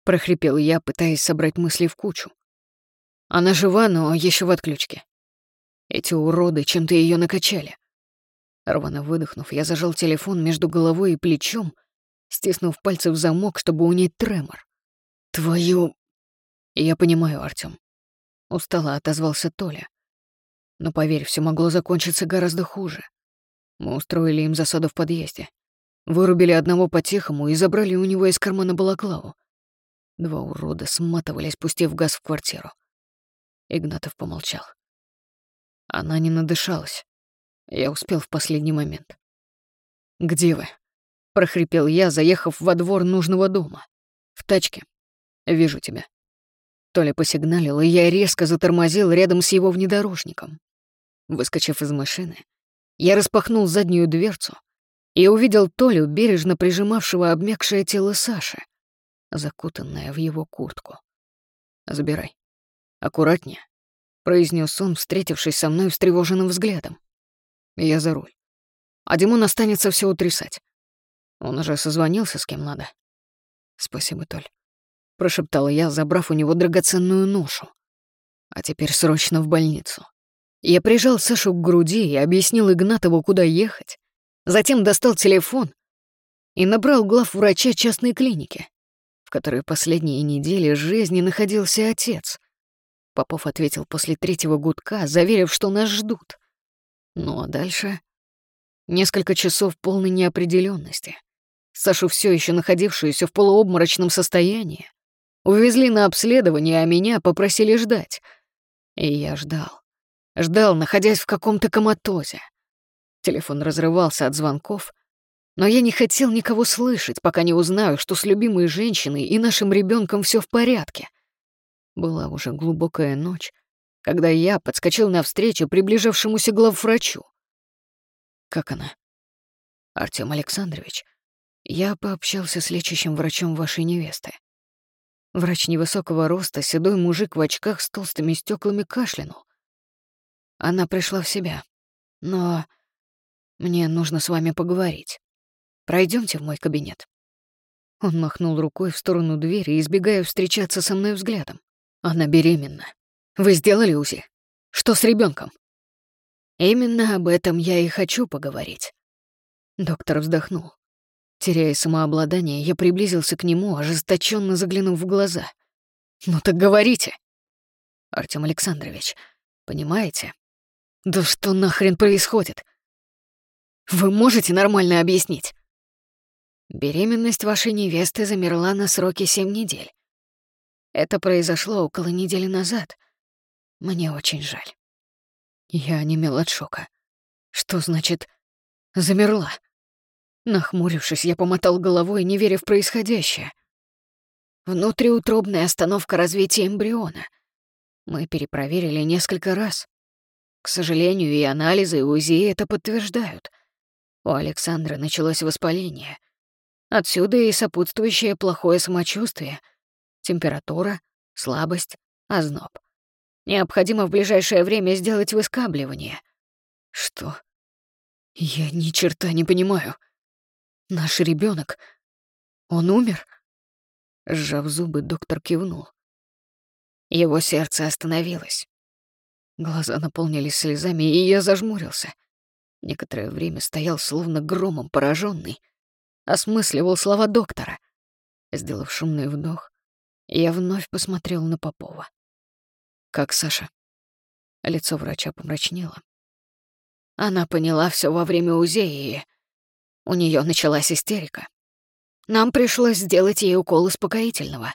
Прохрипел я, пытаясь собрать мысли в кучу. Она жива, но еще в отключке. Эти уроды чем-то ее накачали. Рвано выдохнув, я зажал телефон между головой и плечом, стиснув пальцы в замок, чтобы унять тремор. «Твою...» «Я понимаю, Артём». Устало отозвался Толя. «Но поверь, все могло закончиться гораздо хуже. Мы устроили им засаду в подъезде. Вырубили одного по-тихому и забрали у него из кармана балаклаву. Два урода сматывались, пустив газ в квартиру. Игнатов помолчал. Она не надышалась. Я успел в последний момент. «Где вы?» — прохрипел я, заехав во двор нужного дома. «В тачке. Вижу тебя». Толя посигналил, и я резко затормозил рядом с его внедорожником. Выскочив из машины, я распахнул заднюю дверцу и увидел Толю, бережно прижимавшего обмякшее тело Саши, закутанное в его куртку. «Забирай», «Аккуратнее», — произнес он, встретившись со мной встревоженным взглядом. «Я за руль. А Димон останется все утрясать. Он уже созвонился с кем надо». «Спасибо, Толь», — прошептала я, забрав у него драгоценную ношу. «А теперь срочно в больницу». Я прижал Сашу к груди и объяснил Игнатову, куда ехать. Затем достал телефон и набрал глав врача частной клиники, в которой последние недели жизни находился отец. Попов ответил после третьего гудка, заверив, что нас ждут. Ну а дальше... Несколько часов полной неопределенности. Сашу все еще находившуюся в полуобморочном состоянии. Увезли на обследование, а меня попросили ждать. И я ждал. Ждал, находясь в каком-то коматозе. Телефон разрывался от звонков, но я не хотел никого слышать, пока не узнаю, что с любимой женщиной и нашим ребенком все в порядке — была уже глубокая ночь, когда я подскочил навстречу приближавшемуся главврачу. «Как она?» «Артём Александрович, я пообщался с лечащим врачом вашей невесты. Врач невысокого роста, седой мужик в очках с толстыми стеклами кашлянул. Она пришла в себя, но мне нужно с вами поговорить. Пройдемте в мой кабинет». Он махнул рукой в сторону двери, избегая встречаться со мной взглядом. Она беременна. Вы сделали УЗИ? Что с ребенком? Именно об этом я и хочу поговорить. Доктор вздохнул. Теряя самообладание, я приблизился к нему, ожесточенно заглянув в глаза. «Ну так говорите!» «Артём Александрович, понимаете? Да что нахрен происходит? Вы можете нормально объяснить?» Беременность вашей невесты замерла на сроке семь недель. Это произошло около недели назад. Мне очень жаль. Я онемел от шока. Что значит «замерла»? Нахмурившись, я помотал головой, не веря в происходящее. Внутриутробная остановка развития эмбриона. Мы перепроверили несколько раз. К сожалению, и анализы, и УЗИ это подтверждают. У Александра началось воспаление. Отсюда и сопутствующее плохое самочувствие, температура, слабость, озноб. Необходимо в ближайшее время сделать выскабливание. Что? Я ни черта не понимаю. Наш ребенок, он умер? Сжав зубы, доктор кивнул. Его сердце остановилось. Глаза наполнились слезами, и я зажмурился. Некоторое время стоял словно громом пораженный, осмысливал слова доктора. Сделав шумный вдох, я вновь посмотрел на Попова. «Как Саша?» Лицо врача помрачнело. Она поняла все во время УЗИ, и у нее началась истерика. Нам пришлось сделать ей укол успокоительного.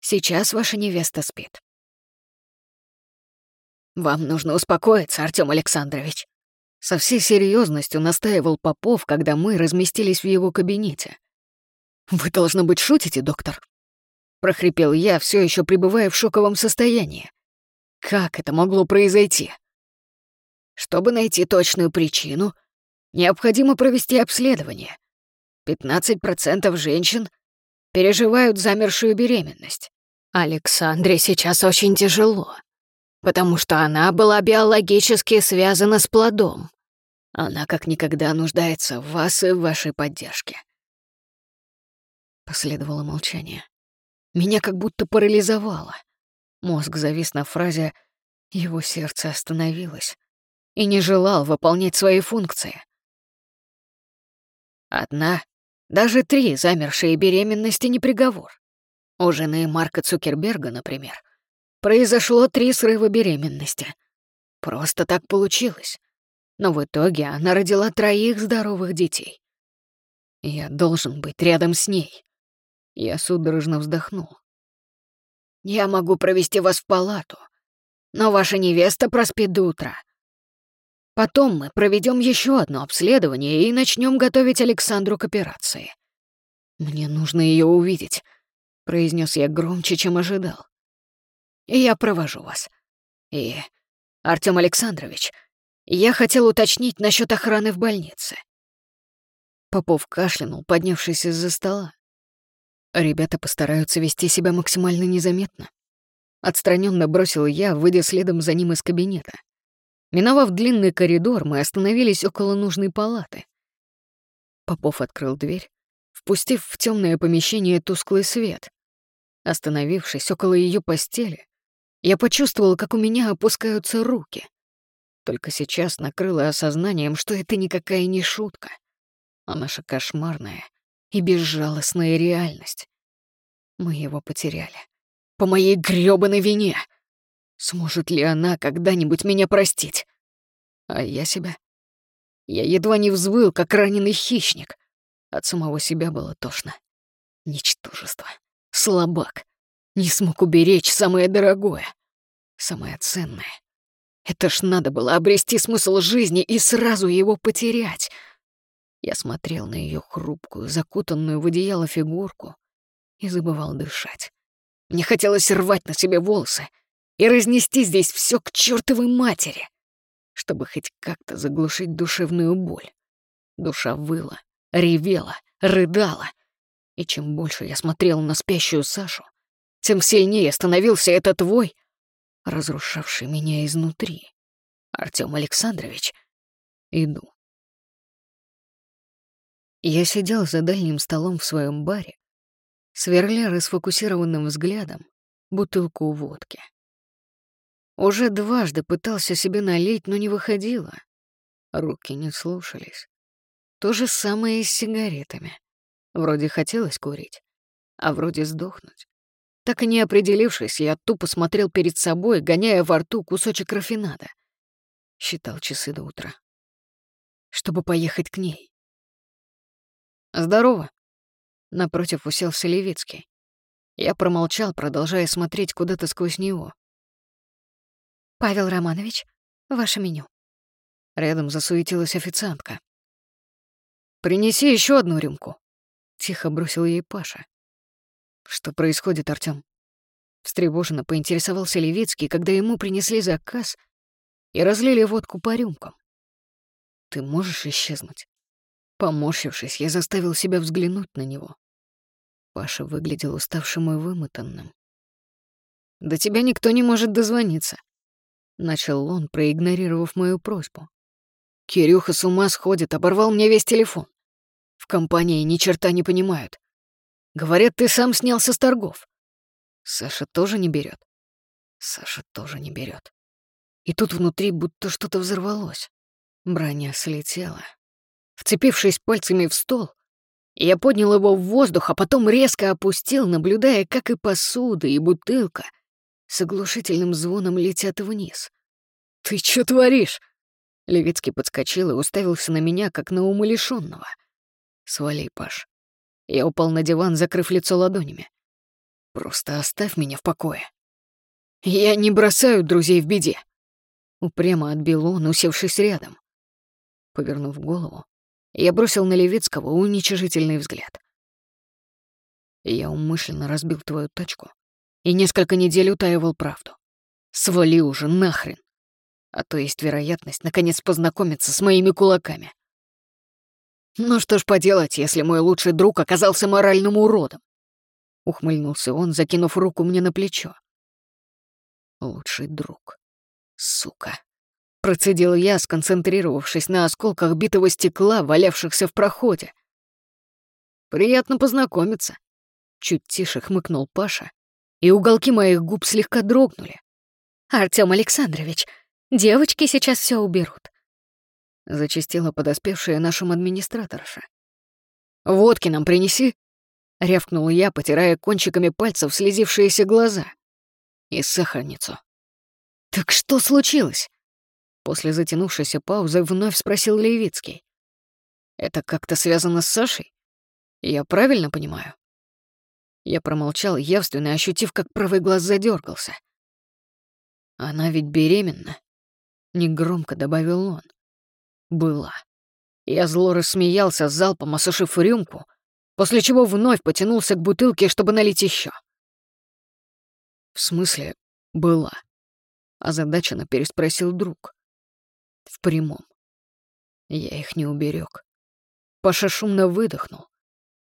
Сейчас ваша невеста спит. Вам нужно успокоиться, Артём Александрович. Со всей серьезностью настаивал Попов, когда мы разместились в его кабинете. «Вы, должно быть, шутите, доктор?» прохрипел я, все еще пребывая в шоковом состоянии. Как это могло произойти? Чтобы найти точную причину, необходимо провести обследование. 15% женщин переживают замершую беременность. Александре сейчас очень тяжело, потому что она была биологически связана с плодом. Она как никогда нуждается в вас и в вашей поддержке. Последовало молчание. Меня как будто парализовало. Мозг завис на фразе «его сердце остановилось» и не желал выполнять свои функции. Одна, даже три замершие беременности не приговор. У жены Марка Цукерберга, например, произошло три срыва беременности. Просто так получилось. Но в итоге она родила троих здоровых детей. Я должен быть рядом с ней. Я судорожно вздохнул. «Я могу провести вас в палату, но ваша невеста проспит до утра. Потом мы проведем еще одно обследование и начнем готовить Александру к операции. Мне нужно ее увидеть», — произнес я громче, чем ожидал. «И я провожу вас. И, Артем Александрович, я хотел уточнить насчет охраны в больнице». Попов кашлянул, поднявшись из-за стола. Ребята постараются вести себя максимально незаметно. Отстраненно бросил я, выйдя следом за ним из кабинета. Миновав длинный коридор, мы остановились около нужной палаты. Попов открыл дверь, впустив в темное помещение тусклый свет. Остановившись около ее постели, я почувствовал, как у меня опускаются руки. Только сейчас накрыло осознанием, что это никакая не шутка, а наша кошмарная, и безжалостная реальность. Мы его потеряли. По моей грёбаной вине. Сможет ли она когда-нибудь меня простить? А я себя? Я едва не взвыл, как раненый хищник. От самого себя было тошно. Ничтожество. Слабак. Не смог уберечь самое дорогое. Самое ценное. Это ж надо было обрести смысл жизни и сразу его потерять — я смотрел на ее хрупкую, закутанную в одеяло фигурку и забывал дышать. Мне хотелось рвать на себе волосы и разнести здесь все к чертовой матери, чтобы хоть как-то заглушить душевную боль. Душа выла, ревела, рыдала. И чем больше я смотрел на спящую Сашу, тем сильнее становился этот вой, разрушавший меня изнутри. Артём Александрович, иду. Я сидел за дальним столом в своем баре, сверля расфокусированным взглядом бутылку водки. Уже дважды пытался себе налить, но не выходило. Руки не слушались. То же самое и с сигаретами. Вроде хотелось курить, а вроде сдохнуть. Так и не определившись, я тупо смотрел перед собой, гоняя во рту кусочек рафинада. Считал часы до утра. Чтобы поехать к ней. «Здорово», Напротив уселся Левицкий. Я промолчал, продолжая смотреть куда-то сквозь него. «Павел Романович, ваше меню». Рядом засуетилась официантка. «Принеси еще одну рюмку», — тихо бросил ей Паша. «Что происходит, Артём?» Встревоженно поинтересовался Левицкий, когда ему принесли заказ и разлили водку по рюмкам. «Ты можешь исчезнуть?» Поморщившись, я заставил себя взглянуть на него. Паша выглядел уставшим и вымотанным. «До тебя никто не может дозвониться», — начал он, проигнорировав мою просьбу. «Кирюха с ума сходит, оборвал мне весь телефон. В компании ни черта не понимают. Говорят, ты сам снялся с торгов. Саша тоже не берет. Саша тоже не берет. И тут внутри будто что-то взорвалось. Броня слетела. Вцепившись пальцами в стол, я поднял его в воздух, а потом резко опустил, наблюдая, как и посуда, и бутылка с оглушительным звоном летят вниз. «Ты что творишь?» Левицкий подскочил и уставился на меня, как на умалишённого. «Свали, Паш». Я упал на диван, закрыв лицо ладонями. Просто оставь меня в покое. Я не бросаю друзей в беде. Упрямо отбил он, усевшись рядом. Повернув голову, я бросил на Левицкого уничижительный взгляд. Я умышленно разбил твою тачку и несколько недель утаивал правду. Свали уже нахрен. А то есть вероятность наконец познакомиться с моими кулаками. Ну что ж поделать, если мой лучший друг оказался моральным уродом? Ухмыльнулся он, закинув руку мне на плечо. Лучший друг. Сука. Процедил я, сконцентрировавшись на осколках битого стекла, валявшихся в проходе. «Приятно познакомиться», — чуть тише хмыкнул Паша, и уголки моих губ слегка дрогнули. «Артём Александрович, девочки сейчас все уберут», — зачастила подоспевшая нашим администраторша. «Водки нам принеси», — рявкнул я, потирая кончиками пальцев слезившиеся глаза. «И сахарницу». «Так что случилось?» После затянувшейся паузы вновь спросил Левицкий. «Это как-то связано с Сашей? Я правильно понимаю?» Я промолчал, явственно ощутив, как правый глаз задергался. «Она ведь беременна», — негромко добавил он. «Была». Я зло рассмеялся, залпом осушив рюмку, после чего вновь потянулся к бутылке, чтобы налить еще. «В смысле, была?» — озадаченно переспросил друг. «В прямом. Я их не уберег. Паша шумно выдохнул.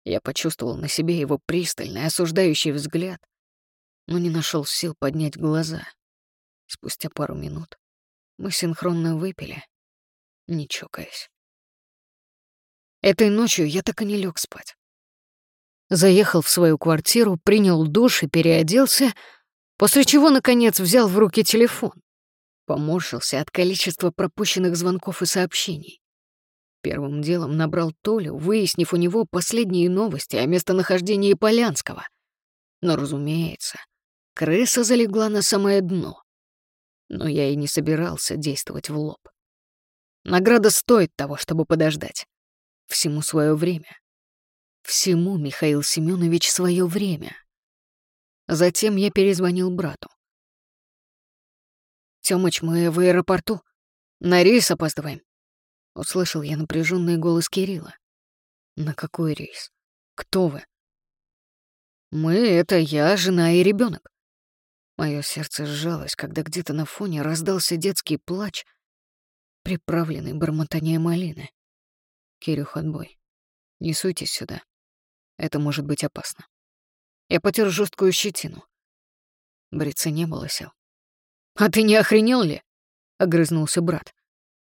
Я почувствовал на себе его пристальный, осуждающий взгляд, но не нашел сил поднять глаза. Спустя пару минут мы синхронно выпили, не чокаясь. Этой ночью я так и не лег спать. Заехал в свою квартиру, принял душ и переоделся, после чего, наконец, взял в руки телефон. Поморщился от количества пропущенных звонков и сообщений. Первым делом набрал Толю, выяснив у него последние новости о местонахождении Полянского. Но, разумеется, крыса залегла на самое дно. Но я и не собирался действовать в лоб. Награда стоит того, чтобы подождать. Всему свое время. Всему, Михаил Семенович, свое время. Затем я перезвонил брату. «Тёмыч, мы в аэропорту. На рейс опаздываем». Услышал я напряженный голос Кирилла. «На какой рейс? Кто вы?» «Мы — это я, жена и ребенок. Мое сердце сжалось, когда где-то на фоне раздался детский плач, приправленный бормотанием малины. «Кирюх, отбой. Не суйтесь сюда. Это может быть опасно. Я потер жесткую щетину. Бриться не было сил. «А ты не охренел ли?» — огрызнулся брат.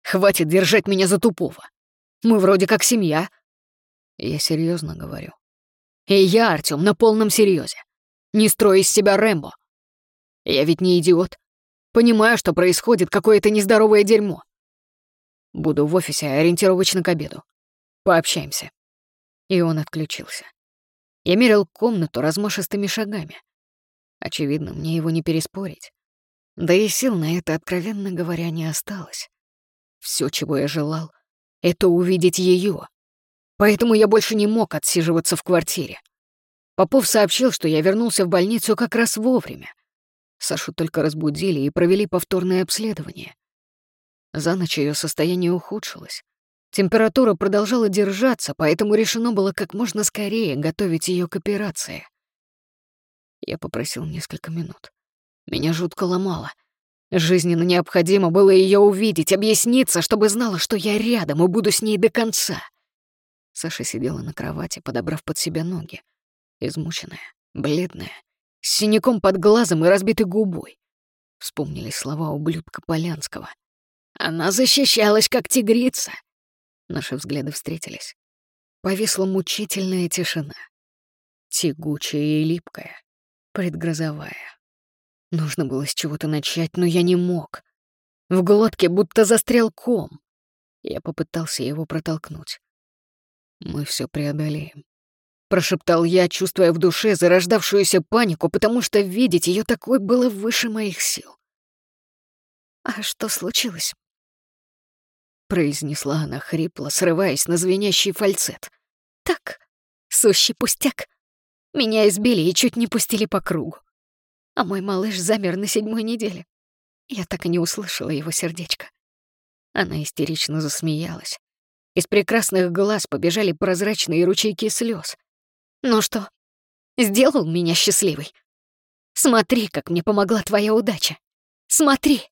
«Хватит держать меня за тупого. Мы вроде как семья». Я серьезно говорю. И я, Артём, на полном серьезе. Не строй из себя Рэмбо. Я ведь не идиот. Понимаю, что происходит какое-то нездоровое дерьмо. Буду в офисе ориентировочно к обеду. Пообщаемся. И он отключился. Я мерил комнату размашистыми шагами. Очевидно, мне его не переспорить. Да и сил на это, откровенно говоря, не осталось. Все, чего я желал, — это увидеть ее. Поэтому я больше не мог отсиживаться в квартире. Попов сообщил, что я вернулся в больницу как раз вовремя. Сашу только разбудили и провели повторное обследование. За ночь ее состояние ухудшилось. Температура продолжала держаться, поэтому решено было как можно скорее готовить ее к операции. Я попросил несколько минут. Меня жутко ломало. Жизненно необходимо было ее увидеть, объясниться, чтобы знала, что я рядом и буду с ней до конца. Саша сидела на кровати, подобрав под себя ноги. Измученная, бледная, с синяком под глазом и разбитой губой. Вспомнились слова ублюдка Полянского. Она защищалась, как тигрица. Наши взгляды встретились. Повисла мучительная тишина. Тягучая и липкая, предгрозовая. Нужно было с чего-то начать, но я не мог. В глотке будто застрял ком. Я попытался его протолкнуть. «Мы все преодолеем», — прошептал я, чувствуя в душе зарождавшуюся панику, потому что видеть ее такой было выше моих сил. «А что случилось?» — произнесла она хрипло, срываясь на звенящий фальцет. «Так, сущий пустяк. Меня избили и чуть не пустили по кругу. А мой малыш замер на седьмой неделе. Я так и не услышала его сердечко». Она истерично засмеялась. Из прекрасных глаз побежали прозрачные ручейки слез. «Ну что, сделал меня счастливой? Смотри, как мне помогла твоя удача. Смотри!»